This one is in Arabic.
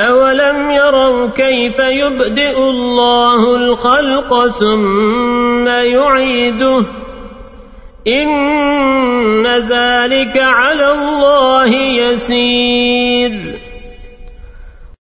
أولم يروا كيف يبدئ الله الخلق ثم يعيده إن ذلك على الله يسير